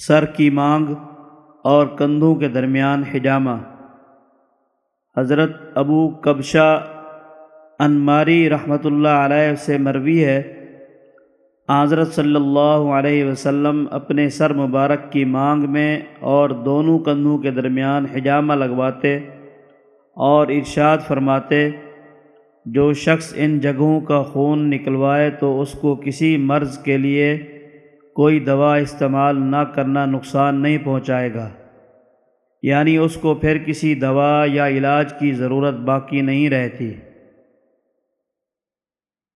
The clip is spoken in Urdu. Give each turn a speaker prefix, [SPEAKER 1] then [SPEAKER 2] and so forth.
[SPEAKER 1] سر کی مانگ اور کندھوں کے درمیان حجامہ۔ حضرت ابو کبشہ انماری رحمۃ اللہ علیہ سے مروی ہے۔ حضرت صلی اللہ علیہ وسلم اپنے سر مبارک کی مانگ میں اور دونوں کندھوں کے درمیان حجامہ لگواتے اور ارشاد فرماتے، جو شخص ان جگہوں کا خون نکلوائے تو اس کو کسی مرض کے لیے کوئی دوا استعمال نہ کرنا نقصان نہیں پہنچائے گا۔ یعنی اس کو پھر کسی دوا یا علاج کی ضرورت باقی نہیں رہتی۔